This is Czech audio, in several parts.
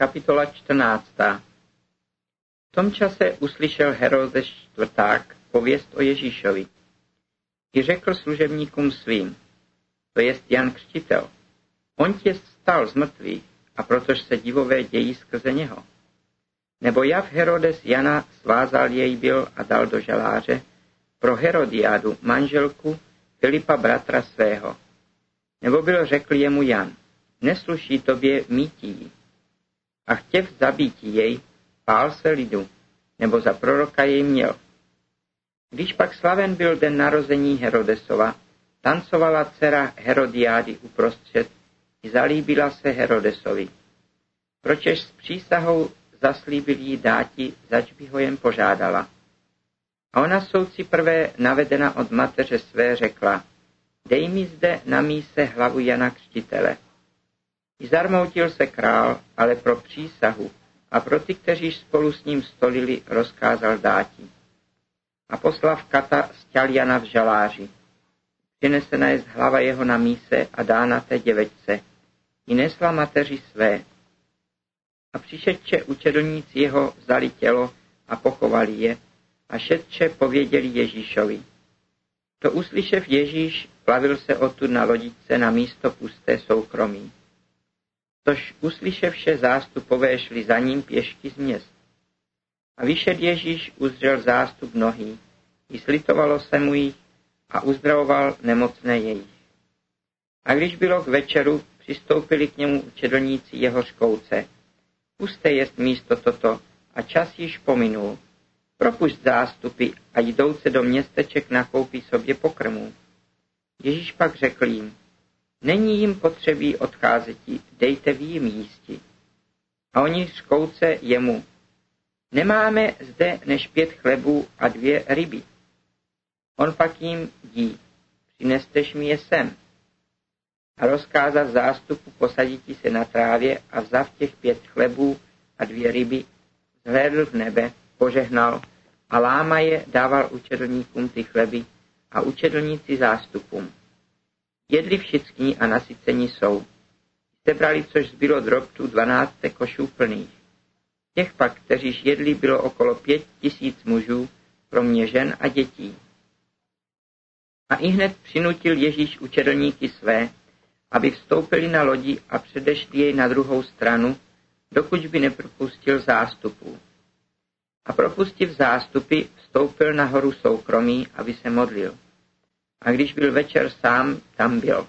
Kapitola 14. V tom čase uslyšel Herodes čtvrták pověst o Ježíšovi. I řekl služebníkům svým, to jest Jan Křtitel. On tě stal z mrtvých a protož se divové dějí skrze něho. Nebo jav Herodes Jana svázal jej byl a dal do žaláře pro Herodiádu, manželku Filipa bratra svého. Nebo byl řekl jemu Jan, nesluší tobě mítí, a chtěv zabít jej, pál se lidu, nebo za proroka jej měl. Když pak slaven byl den narození Herodesova, tancovala dcera Herodiády uprostřed i zalíbila se Herodesovi. Pročež s přísahou zaslíbil jí dáti, zač by ho jen požádala. A ona souci prvé navedena od mateře své řekla, dej mi zde na míse hlavu Jana Křtitele. I zarmoutil se král, ale pro přísahu a pro ty, kteří spolu s ním stolili, rozkázal dáti. A poslav Kata stěl Jana v žaláři. Přinesena je hlava jeho na míse a dána té děvečce. I nesla mateři své. A přišetče učedlníci jeho vzali tělo a pochovali je a šetče pověděli Ježíšovi. To uslyšev Ježíš, plavil se odtud na lodičce na místo pusté soukromí. Tož uslyševše zástupové šli za ním pěšky z měst. A vyšel Ježíš uzřel zástup nohý, i slitovalo se mu jich a uzdravoval nemocné jejich. A když bylo k večeru, přistoupili k němu učedlníci jeho škouce. Puste jest místo toto a čas již pominul. Propušť zástupy a jdouce do městeček nakoupí sobě pokrmů. Ježíš pak řekl jim, Není jim potřebí odcházeti, dejte vy jim jísti. A oni škouce jemu. Nemáme zde než pět chlebů a dvě ryby. On pak jim dí. Přinesteš mi je sem. A rozkázal zástupu posaditi se na trávě a vzav těch pět chlebů a dvě ryby, zhlédl v nebe, požehnal a láma je dával učedlníkům ty chleby a učedlníci zástupům Jedli všichni a nasyceni jsou. Jste brali, což zbylo drobtu dvanácté košů plných. Těch pak, kteříž jedli, bylo okolo pět tisíc mužů, kromě žen a dětí. A i hned přinutil Ježíš učedlníky své, aby vstoupili na lodi a předešli jej na druhou stranu, dokud by nepropustil zástupů. A propustiv zástupy, vstoupil na horu soukromí, aby se modlil a když byl večer sám, tam byl.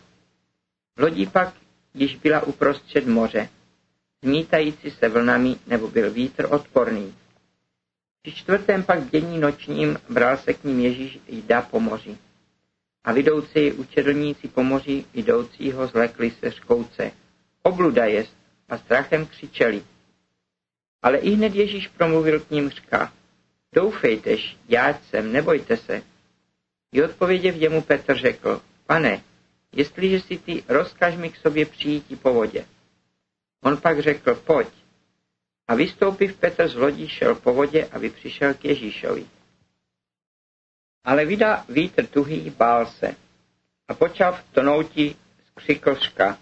Lodí pak již byla uprostřed moře, zmítající se vlnami, nebo byl vítr odporný. Při čtvrtém pak dění nočním bral se k ním Ježíš jda po moři. A vidoucí učedlníci po moři jdoucího zlekli se škouce. Obluda jest a strachem křičeli. Ale i hned Ježíš promluvil k ním řka. Doufejtež, já jsem, nebojte se. I odpověděv jemu Petr řekl, pane, jestliže si ty, rozkaž mi k sobě přijít po vodě. On pak řekl, pojď. A vystoupiv Petr z lodí šel po vodě, aby přišel k Ježíšovi. Ale vydá vítr tuhý, bál se. A počal v tonouti skřikl ška.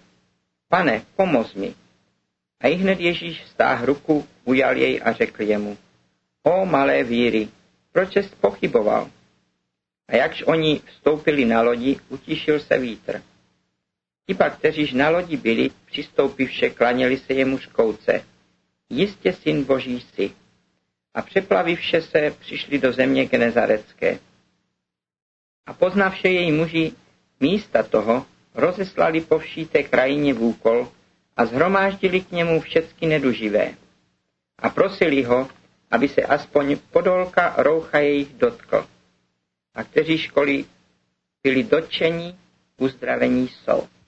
Pane, pomoz mi. A i hned Ježíš stáh ruku, ujal jej a řekl jemu, o malé víry, proč jsi pochyboval? A jakž oni vstoupili na lodi, utišil se vítr. Ti pak, kteříž na lodi byli, přistoupivše, klaněli se jemu škouce. Jistě syn boží si. A přeplavivše se, přišli do země Genezarecké. A poznavše její muži místa toho, rozeslali po vší té krajině v úkol a zhromáždili k němu všecky neduživé. A prosili ho, aby se aspoň podolka roucha jejich dotkl a kteří školy byli dotčeni, uzdravení jsou.